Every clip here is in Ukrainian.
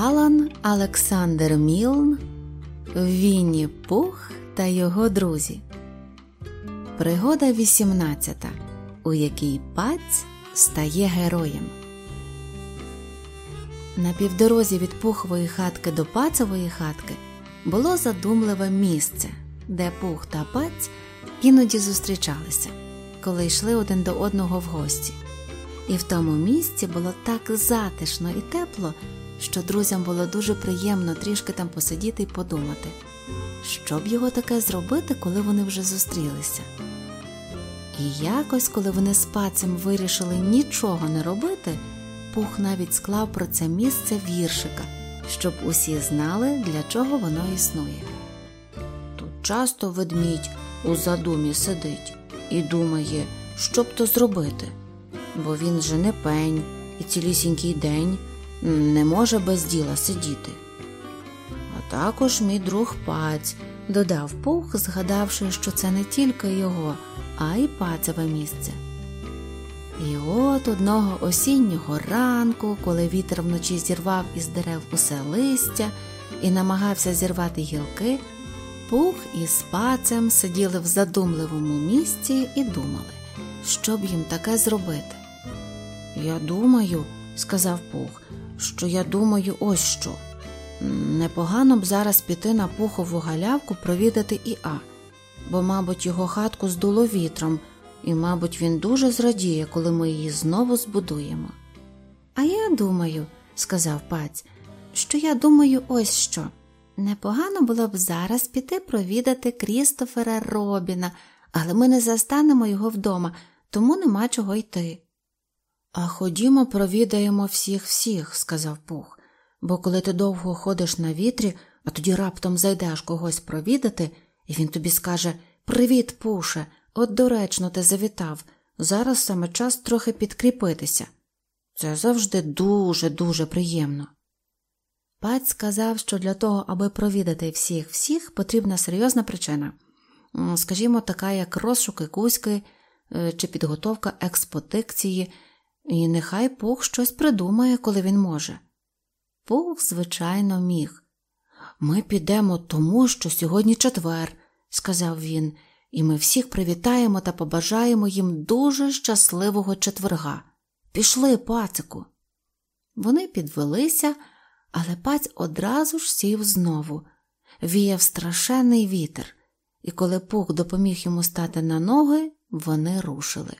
Алан Олександр Мілн Вінні Пух та його друзі. Пригода 18, у якій паць стає героєм. На півдорозі від пухової хатки до пацової хатки було задумливе місце, де пух та паць іноді зустрічалися, коли йшли один до одного в гості. І в тому місці було так затишно і тепло, що друзям було дуже приємно трішки там посидіти і подумати, що б його таке зробити, коли вони вже зустрілися. І якось, коли вони з пацем вирішили нічого не робити, пух навіть склав про це місце віршика, щоб усі знали, для чого воно існує. Тут часто ведмідь у задумі сидить і думає, що б то зробити, бо він же не пень і цілісінький день не може без діла сидіти. А також мій друг паць додав пух, згадавши, що це не тільки його, а й пацеве місце. І от одного осіннього ранку, коли вітер вночі зірвав із дерев усе листя і намагався зірвати гілки, пух із пацем сиділи в задумливому місці і думали, що б їм таке зробити. Я думаю, сказав пух, що я думаю, ось що. Непогано б зараз піти на пухову галявку провідати Іа, бо, мабуть, його хатку здуло вітром, і, мабуть, він дуже зрадіє, коли ми її знову збудуємо. А я думаю, сказав паць, що я думаю, ось що. Непогано було б зараз піти провідати Крістофера Робіна, але ми не застанемо його вдома, тому нема чого йти. А ходімо, провідаємо всіх всіх, сказав Пух, бо коли ти довго ходиш на вітрі, а тоді раптом зайдеш когось провідати, і він тобі скаже Привіт, Пуше, от доречно ти завітав. Зараз саме час трохи підкріпитися. Це завжди дуже дуже приємно. Паць сказав, що для того, аби провідати всіх всіх, потрібна серйозна причина, скажімо, така як розшуки кузьки е, чи підготовка експотикції. І нехай Пух щось придумає, коли він може. Пух, звичайно, міг. Ми підемо тому, що сьогодні четвер, сказав він, і ми всіх привітаємо та побажаємо їм дуже щасливого четверга. Пішли, пацику. Вони підвелися, але паць одразу ж сів знову. Віяв страшенний вітер, і коли Пух допоміг йому стати на ноги, вони рушили.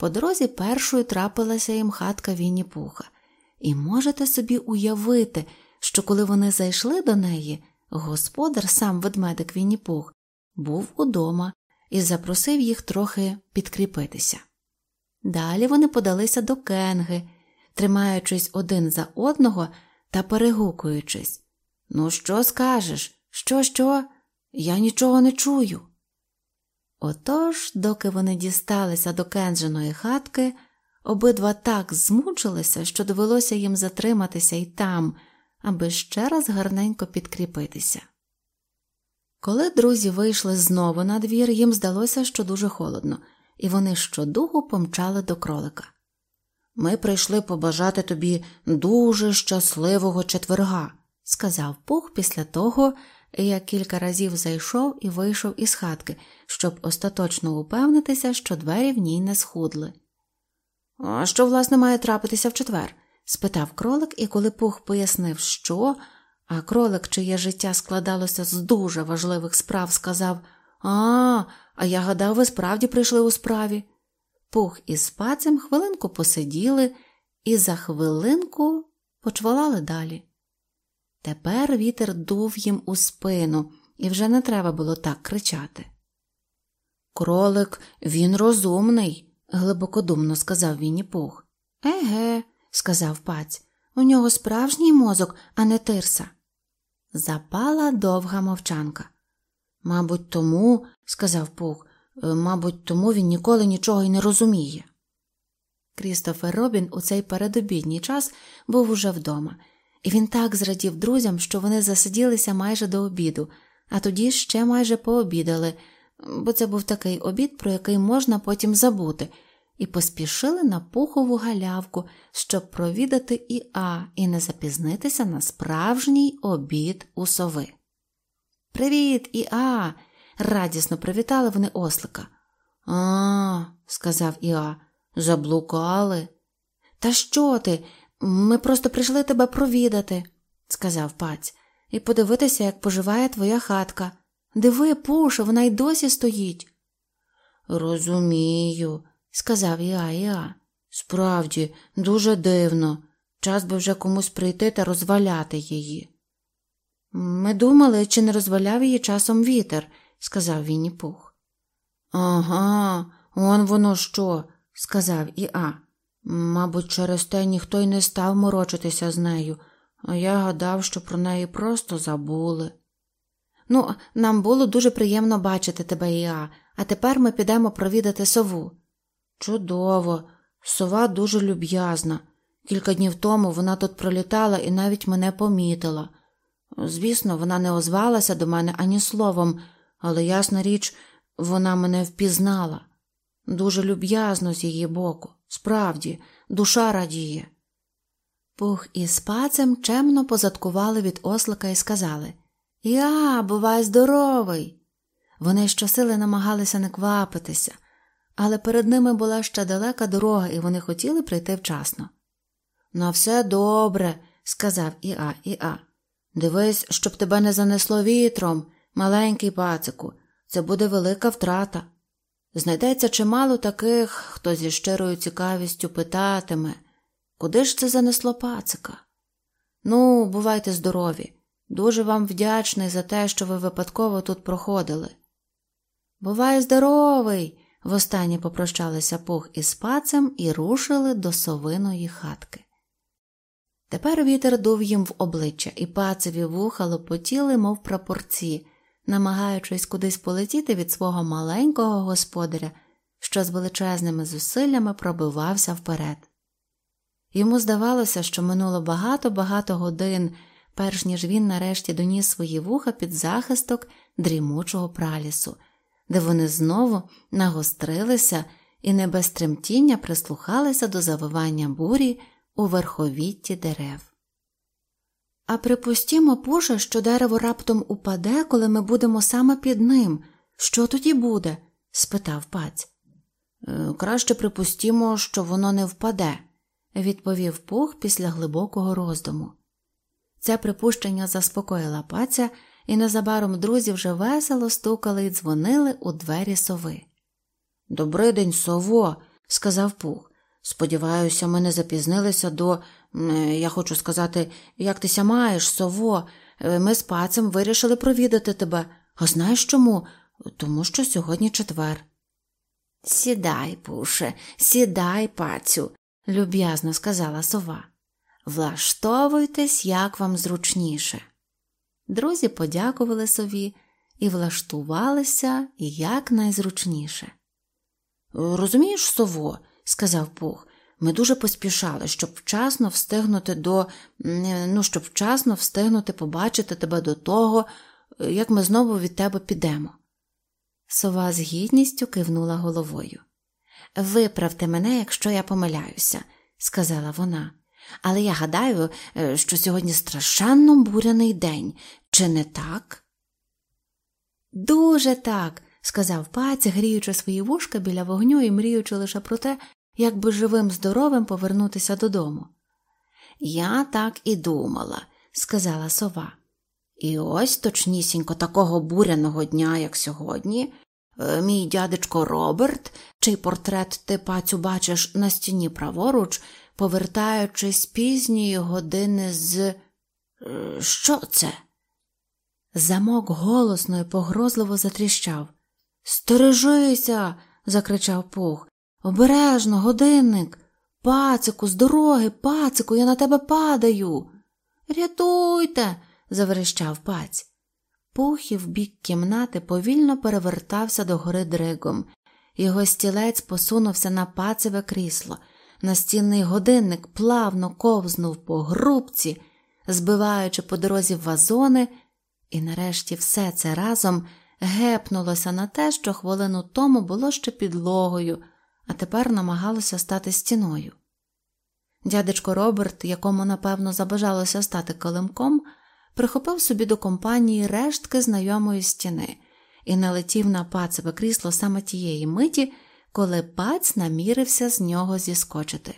По дорозі першою трапилася їм хатка Вінні Пуха, і можете собі уявити, що коли вони зайшли до неї, господар, сам ведмедик Вінні Пух, був удома і запросив їх трохи підкріпитися. Далі вони подалися до кенги, тримаючись один за одного та перегукуючись Ну, що скажеш? Що, що? Я нічого не чую. Отож, доки вони дісталися до кендженої хатки, обидва так змучилися, що довелося їм затриматися і там, аби ще раз гарненько підкріпитися. Коли друзі вийшли знову на двір, їм здалося, що дуже холодно, і вони щодугу помчали до кролика. Ми прийшли побажати тобі дуже щасливого четверга, сказав Пух після того, я кілька разів зайшов і вийшов із хатки, щоб остаточно упевнитися, що двері в ній не схудли. А що, власне, має трапитися в четвер? спитав кролик, і коли Пух пояснив, що, а кролик, чиє життя складалося з дуже важливих справ, сказав А, а я гадав, ви справді прийшли у справі. Пух із пацем хвилинку посиділи і за хвилинку почвалали далі. Тепер вітер дув їм у спину, і вже не треба було так кричати. Кролик, він розумний, глибокодумно сказав Вінні Пух. Еге, сказав паць, у нього справжній мозок, а не тирса. Запала довга мовчанка. Мабуть, тому, сказав Пух, «е, мабуть, тому він ніколи нічого й не розуміє. Крістофер Робін у цей передобідній час був уже вдома і він так зрадів друзям, що вони засиділися майже до обіду, а тоді ще майже пообідали, бо це був такий обід, про який можна потім забути, і поспішили на пухову галявку, щоб провідати Іа і не запізнитися на справжній обід у сови. Привіт, Іа! радісно привітали вони ослика. А, сказав Іа, заблукали. Та що ти? Ми просто прийшли тебе провідати, сказав паць, і подивитися, як поживає твоя хатка. Диви, Пуша, вона й досі стоїть. Розумію, сказав Іа Іа. Справді, дуже дивно. Час би вже комусь прийти та розваляти її. Ми думали, чи не розваляв її часом вітер, сказав Вінні Пух. Ага, он воно що, сказав Іа. Мабуть, через те ніхто й не став морочитися з нею, а я гадав, що про неї просто забули. Ну, нам було дуже приємно бачити тебе, Іа, а тепер ми підемо провідати сову. Чудово, сова дуже люб'язна. Кілька днів тому вона тут пролітала і навіть мене помітила. Звісно, вона не озвалася до мене ані словом, але ясна річ, вона мене впізнала. Дуже люб'язно з її боку. Справді, душа радіє. Пух із пацем чемно позадкували від ослика і сказали Я, бувай здоровий. Вони щосили намагалися не квапитися, але перед ними була ще далека дорога, і вони хотіли прийти вчасно. На все добре, сказав Іа Іа. Дивись, щоб тебе не занесло вітром, маленький пацику, це буде велика втрата. Знайдеться чимало таких, хто зі щирою цікавістю питатиме, куди ж це занесло пацика? Ну, бувайте здорові, дуже вам вдячний за те, що ви випадково тут проходили. Бувай здоровий. востаннє попрощалися пух із пацем і рушили до совиної хатки. Тепер вітер дув їм в обличчя, і пацеві вуха лопотіли, мов прапорці, намагаючись кудись полетіти від свого маленького господаря, що з величезними зусиллями пробивався вперед. Йому здавалося, що минуло багато-багато годин, перш ніж він нарешті доніс свої вуха під захисток дрімучого пралісу, де вони знову нагострилися і не без тремтіння прислухалися до завивання бурі у верховітті дерев. А припустімо, Пуша, що дерево раптом упаде, коли ми будемо саме під ним. Що тоді буде? спитав паць. «Е, краще припустімо, що воно не впаде, відповів Пух після глибокого роздуму. Це припущення заспокоїла паця, і незабаром друзі вже весело стукали і дзвонили у двері сови. «Добрий день, сово, сказав Пух. Сподіваюся, ми не запізнилися до. Я хочу сказати, як ти ся маєш, сово. Е, ми з пацем вирішили провідати тебе. А знаєш чому? Тому що сьогодні четвер. Сідай, пуше, сідай, пацю, люб'язно сказала сова. Влаштовуйтесь, як вам зручніше. Друзі подякували сові і влаштувалися якнайзручніше. Розумієш, сово, сказав Пух. Ми дуже поспішали, щоб вчасно встигнути до ну, щоб вчасно встигнути побачити тебе до того, як ми знову від тебе підемо. Сова з гідністю кивнула головою. Виправте мене, якщо я помиляюся, сказала вона. Але я гадаю, е, що сьогодні страшенно буряний день, чи не так? Дуже так, сказав паць, гріючи свої вушка біля вогню і мріючи лише про те, як би живим здоровим повернутися додому. Я так і думала, сказала сова. І ось точнісінько такого буряного дня, як сьогодні, е, мій дядечко Роберт, чий портрет ти пацю бачиш на стіні праворуч, повертаючись пізньої години з. Е, що це? Замок голосно і погрозливо затріщав. Стережися. закричав Пух. Обережно, годинник. Пацику, з дороги, пацику, я на тебе падаю. Рятуйте. заверещав паць. Пух і в бік кімнати повільно перевертався до гори дригом. Його стілець посунувся на пацеве крісло. Настінний годинник плавно ковзнув по грубці, збиваючи по дорозі вазони, і нарешті все це разом гепнулося на те, що хвилину тому було ще підлогою а тепер намагалося стати стіною. Дядечко Роберт, якому напевно забажалося стати килимком, прихопив собі до компанії рештки знайомої стіни і налетів на пацеве крісло саме тієї миті, коли пац намірився з нього зіскочити.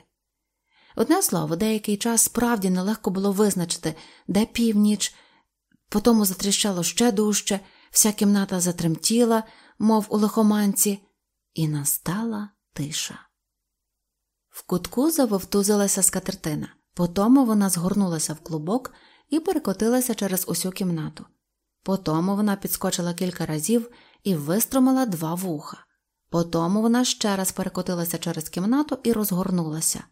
Одне слово, деякий час справді нелегко було визначити, де північ, потому затріщало ще дужче, вся кімната затремтіла, мов у лихоманці, і настала тиша. В кутку завовтузилася скатертина, потому вона згорнулася в клубок і перекотилася через усю кімнату. Потому вона підскочила кілька разів і вистромила два вуха. Потому вона ще раз перекотилася через кімнату і розгорнулася.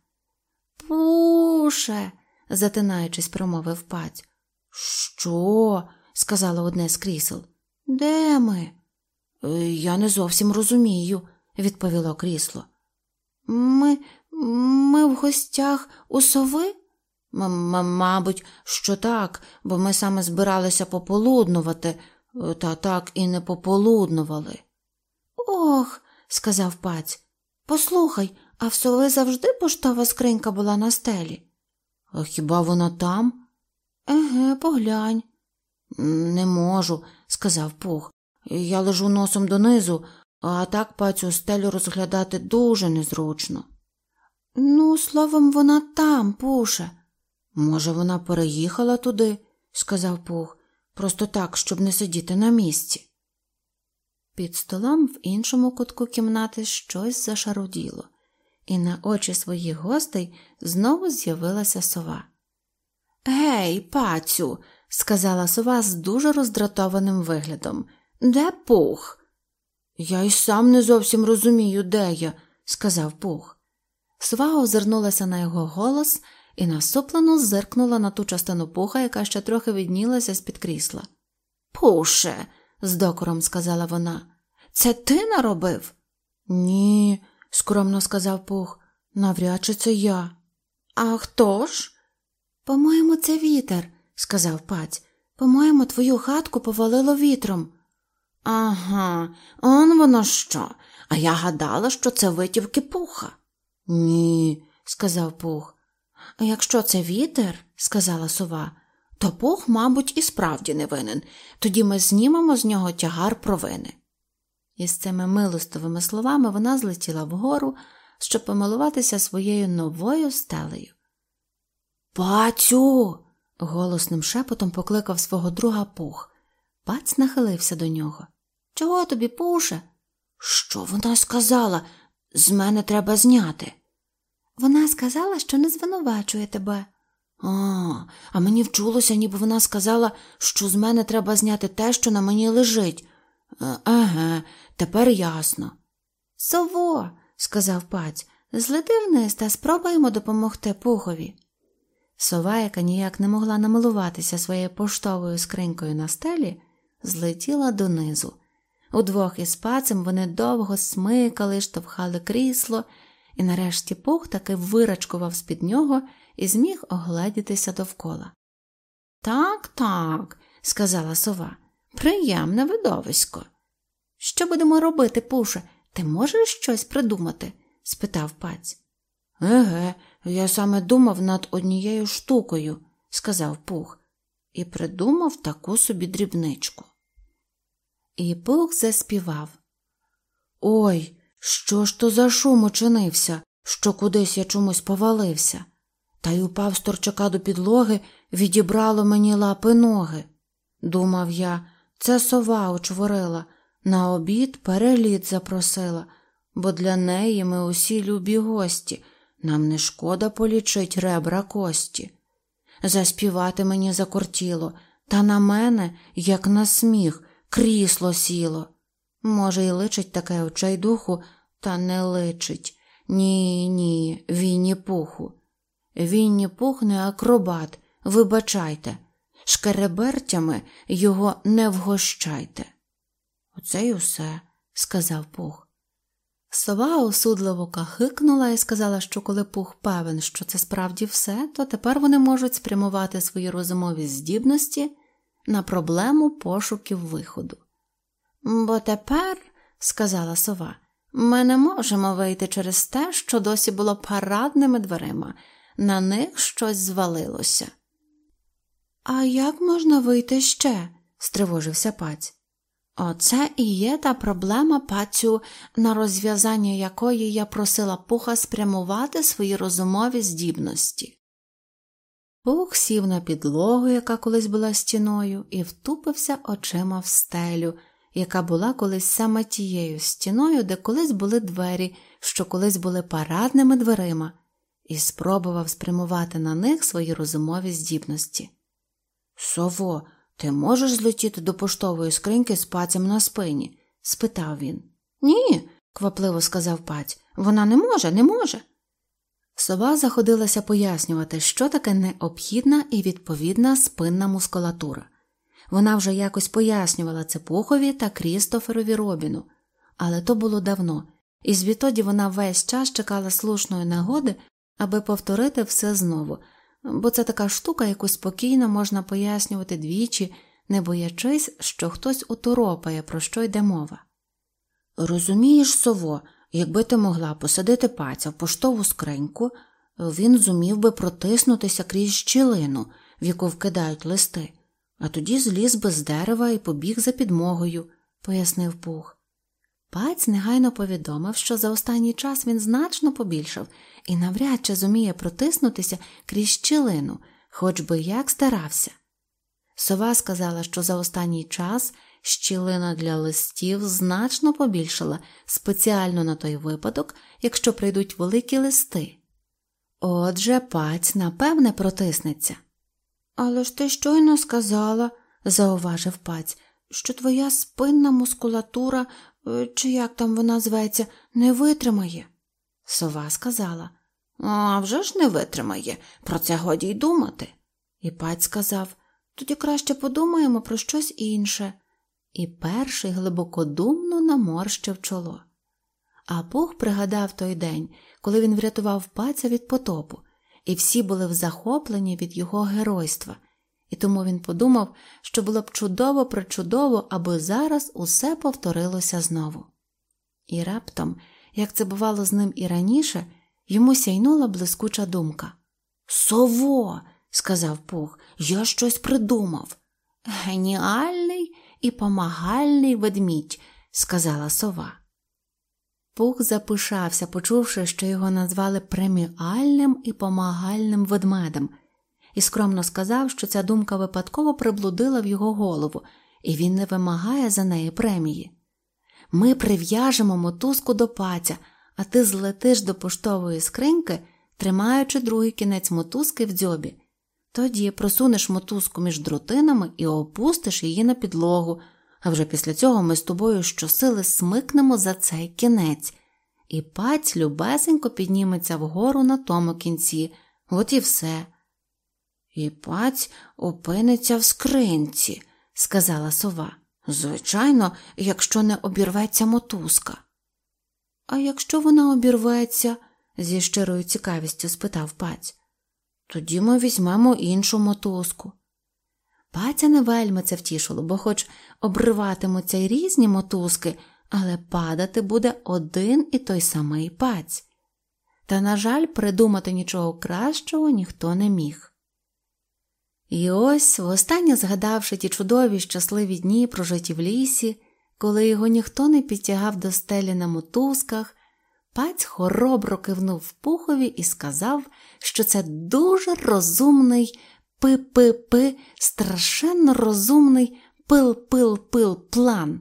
Пуше, затинаючись, промовив паць. Що? сказала одне з крісел. Де ми? «Е, я не зовсім розумію, відповіло крісло. Ми ми в гостях у сови? М мабуть, що так, бо ми саме збиралися пополуднувати, та так і не пополуднували. Ох, сказав паць, послухай, а в сови завжди поштова скринька була на стелі. А хіба вона там? Еге, поглянь. Не можу, сказав Пух. Я лежу носом донизу, а так пацю стелю розглядати дуже незручно. Ну, словом, вона там, Пуше. Може, вона переїхала туди, сказав Пух, просто так, щоб не сидіти на місці. Під столом в іншому кутку кімнати щось зашаруділо, і на очі своїх гостей знову з'явилася сова. Гей, пацю, сказала сова з дуже роздратованим виглядом. Де пух? Я й сам не зовсім розумію, де я, сказав Пух. Сова озирнулася на його голос і насуплено зиркнула на ту частину пуха, яка ще трохи віднілася з під крісла. Пуше, з докором сказала вона, це ти наробив? Ні, скромно сказав Пух, навряд чи це я. А хто ж? По-моєму, це вітер, сказав паць. По-моєму, твою хатку повалило вітром. Ага, он воно що, а я гадала, що це витівки пуха. Ні, сказав Пух. А якщо це вітер, сказала сова, то Пух, мабуть, і справді не винен. Тоді ми знімемо з нього тягар провини. І з цими милостивими словами вона злетіла вгору, щоб помилуватися своєю новою стелею. Пацю. голосним шепотом покликав свого друга Пух. Паць нахилився до нього. Чого тобі, пуше? Що вона сказала? З мене треба зняти. Вона сказала, що не звинувачує тебе. А, а мені вчулося, ніби вона сказала, що з мене треба зняти те, що на мені лежить. Еге, тепер ясно. Сово, сказав паць, злети вниз та спробуємо допомогти пухові. Сова, яка ніяк не могла намилуватися своєю поштовою скринькою на стелі, злетіла донизу. Удвох із пацем вони довго смикали, штовхали крісло, і нарешті пух таки вирачкував з під нього і зміг огледітися довкола. Так, так, сказала сова, приємне видовисько. Що будемо робити, Пуше? Ти можеш щось придумати? спитав паць. Еге, я саме думав над однією штукою, сказав Пух, і придумав таку собі дрібничку. І Пух заспівав. Ой, що ж то за шум очинився, що кудись я чомусь повалився, та й упав з торчака до підлоги, відібрало мені лапи ноги. Думав я, це сова очворила, на обід переліт запросила, бо для неї ми усі любі гості, нам не шкода полічить ребра кості. Заспівати мені закортіло, та на мене, як на сміх, крісло сіло. Може, й личить таке очей духу, та не личить. Ні, ні, Вінні пуху. Вінні пух не акробат, вибачайте, шкеребертями його не вгощайте. Оце й усе, сказав пух. Сова осудливо кахикнула і сказала, що коли пух певен, що це справді все, то тепер вони можуть спрямувати свої розумові здібності на проблему пошуків виходу. Бо тепер, сказала сова, Ми не можемо вийти через те, що досі було парадними дверима, на них щось звалилося. А як можна вийти ще? стривожився паць. Оце і є та проблема, пацю, на розв'язання якої я просила пуха спрямувати свої розумові здібності. Пух сів на підлогу, яка колись була стіною, і втупився очима в стелю, яка була колись саме тією стіною, де колись були двері, що колись були парадними дверима, і спробував спрямувати на них свої розумові здібності. Сово, ти можеш злетіти до поштової скриньки з пацем на спині? спитав він. Ні, квапливо сказав паць. Вона не може, не може. Сова заходилася пояснювати, що таке необхідна і відповідна спинна мускулатура. Вона вже якось пояснювала це Пухові та Крістоферові Робіну, але то було давно, і звідтоді вона весь час чекала слушної нагоди, аби повторити все знову, бо це така штука, яку спокійно можна пояснювати двічі, не боячись, що хтось уторопає, про що йде мова. Розумієш, сово, якби ти могла посадити паця в поштову скриньку, він зумів би протиснутися крізь щілину, в яку вкидають листи, а тоді зліз би з дерева і побіг за підмогою, пояснив Пух. Паць негайно повідомив, що за останній час він значно побільшав і навряд чи зуміє протиснутися крізь щілину, хоч би як старався. Сова сказала, що за останній час щілина для листів значно побільшала спеціально на той випадок, якщо прийдуть великі листи. Отже, паць напевне протиснеться. Але ж ти щойно сказала, зауважив паць, що твоя спинна мускулатура, е, чи як там вона зветься, не витримає. Сова сказала «А вже ж не витримає, про це годі й думати. І паць сказав тоді краще подумаємо про щось інше. І перший глибокодумно наморщив чоло. А Бог пригадав той день, коли він врятував паця від потопу, і всі були в захопленні від його геройства, і тому він подумав, що було б чудово причудово, аби зараз усе повторилося знову. І раптом, як це бувало з ним і раніше, йому сяйнула блискуча думка. Сово, сказав Пух, я щось придумав. Геніальний і помагальний ведмідь, сказала сова. Пух запишався, почувши, що його назвали преміальним і помагальним ведмедем, і скромно сказав, що ця думка випадково приблудила в його голову, і він не вимагає за неї премії. Ми прив'яжемо мотузку до паця, а ти злетиш до поштової скриньки, тримаючи другий кінець мотузки в дзьобі. Тоді просунеш мотузку між дротинами і опустиш її на підлогу, а вже після цього ми з тобою щосили смикнемо за цей кінець, і паць любесенько підніметься вгору на тому кінці, от і все. І паць опиниться в скринці, сказала сова. Звичайно, якщо не обірветься мотузка. А якщо вона обірветься? зі щирою цікавістю спитав паць. Тоді ми візьмемо іншу мотузку. Паця не вельми це втішило, бо хоч обриватимуться й різні мотузки, але падати буде один і той самий паць. Та, на жаль, придумати нічого кращого ніхто не міг. І ось, востаннє згадавши ті чудові щасливі дні, прожиті в лісі, коли його ніхто не підтягав до стелі на мотузках, Паць хоробро кивнув пухові і сказав, що це дуже розумний пи-пи-пи, страшенно розумний пил-пил-пил план.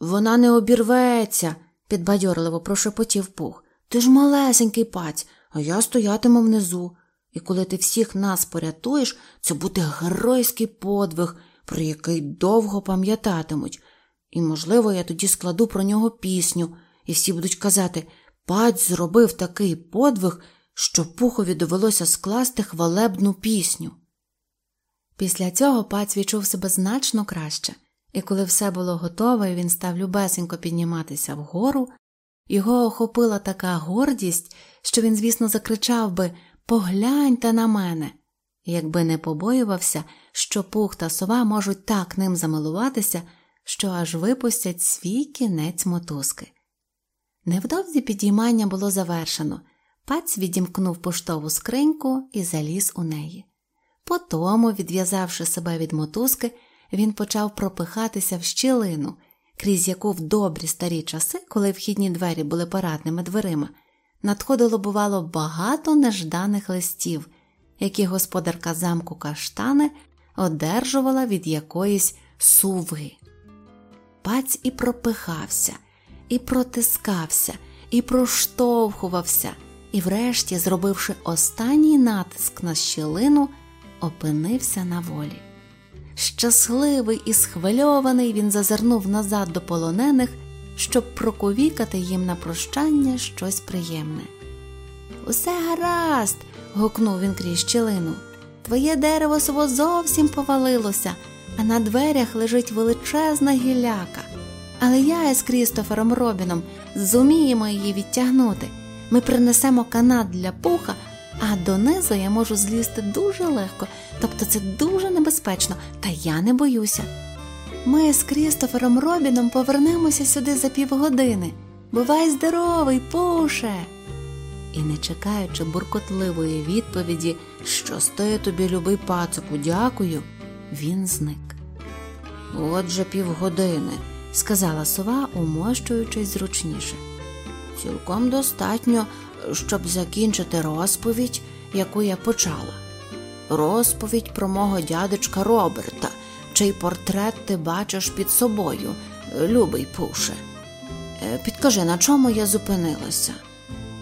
Вона не обірветься, підбадьорливо прошепотів пух. Ти ж малесенький паць, а я стоятиму внизу. І коли ти всіх нас порятуєш, це буде геройський подвиг, про який довго пам'ятатимуть, і, можливо, я тоді складу про нього пісню і всі будуть казати Паць зробив такий подвиг, що пухові довелося скласти хвалебну пісню. Після цього паць відчув себе значно краще, і коли все було готове, він став любесенько підніматися вгору, його охопила така гордість, що він, звісно, закричав би Погляньте на мене, якби не побоювався, що пух та сова можуть так ним замилуватися, що аж випустять свій кінець мотузки. Невдовзі підіймання було завершено. Паць відімкнув поштову скриньку і заліз у неї. Потому, відв'язавши себе від мотузки, він почав пропихатися в щілину, крізь яку в добрі старі часи, коли вхідні двері були парадними дверима, надходило, бувало, багато нежданих листів, які господарка замку каштани одержувала від якоїсь суви. Паць і пропихався, і протискався, і проштовхувався, і, врешті, зробивши останній натиск на щілину, опинився на волі. Щасливий і схвильований він зазирнув назад до полонених, щоб проковікати їм на прощання щось приємне. Усе гаразд. гукнув він крізь щілину. Твоє дерево сво зовсім повалилося, а на дверях лежить величезна гіляка. Але я із Крістофером Робіном зуміємо її відтягнути. Ми принесемо канат для пуха, а донизу я можу злізти дуже легко, тобто це дуже небезпечно, та я не боюся. Ми з Крістофером Робіном повернемося сюди за півгодини. Бувай здоровий, пуше. І, не чекаючи буркотливої відповіді, що стоє тобі, любий пацику, дякую, він зник. Отже, півгодини, сказала сова, умощуючись зручніше. Цілком достатньо, щоб закінчити розповідь, яку я почала. Розповідь про мого дядечка Роберта, чий портрет ти бачиш під собою, любий пуше. Е, підкажи, на чому я зупинилася?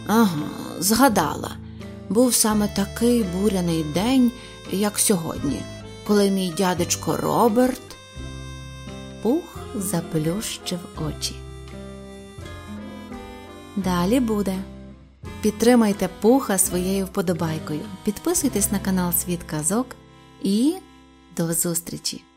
Ага, згадала. Був саме такий буряний день, як сьогодні, коли мій дядечко Роберт пух заплющив очі. Далі буде. Підтримайте пуха своєю вподобайкою. Підписуйтесь на канал Світ Казок і до зустрічі!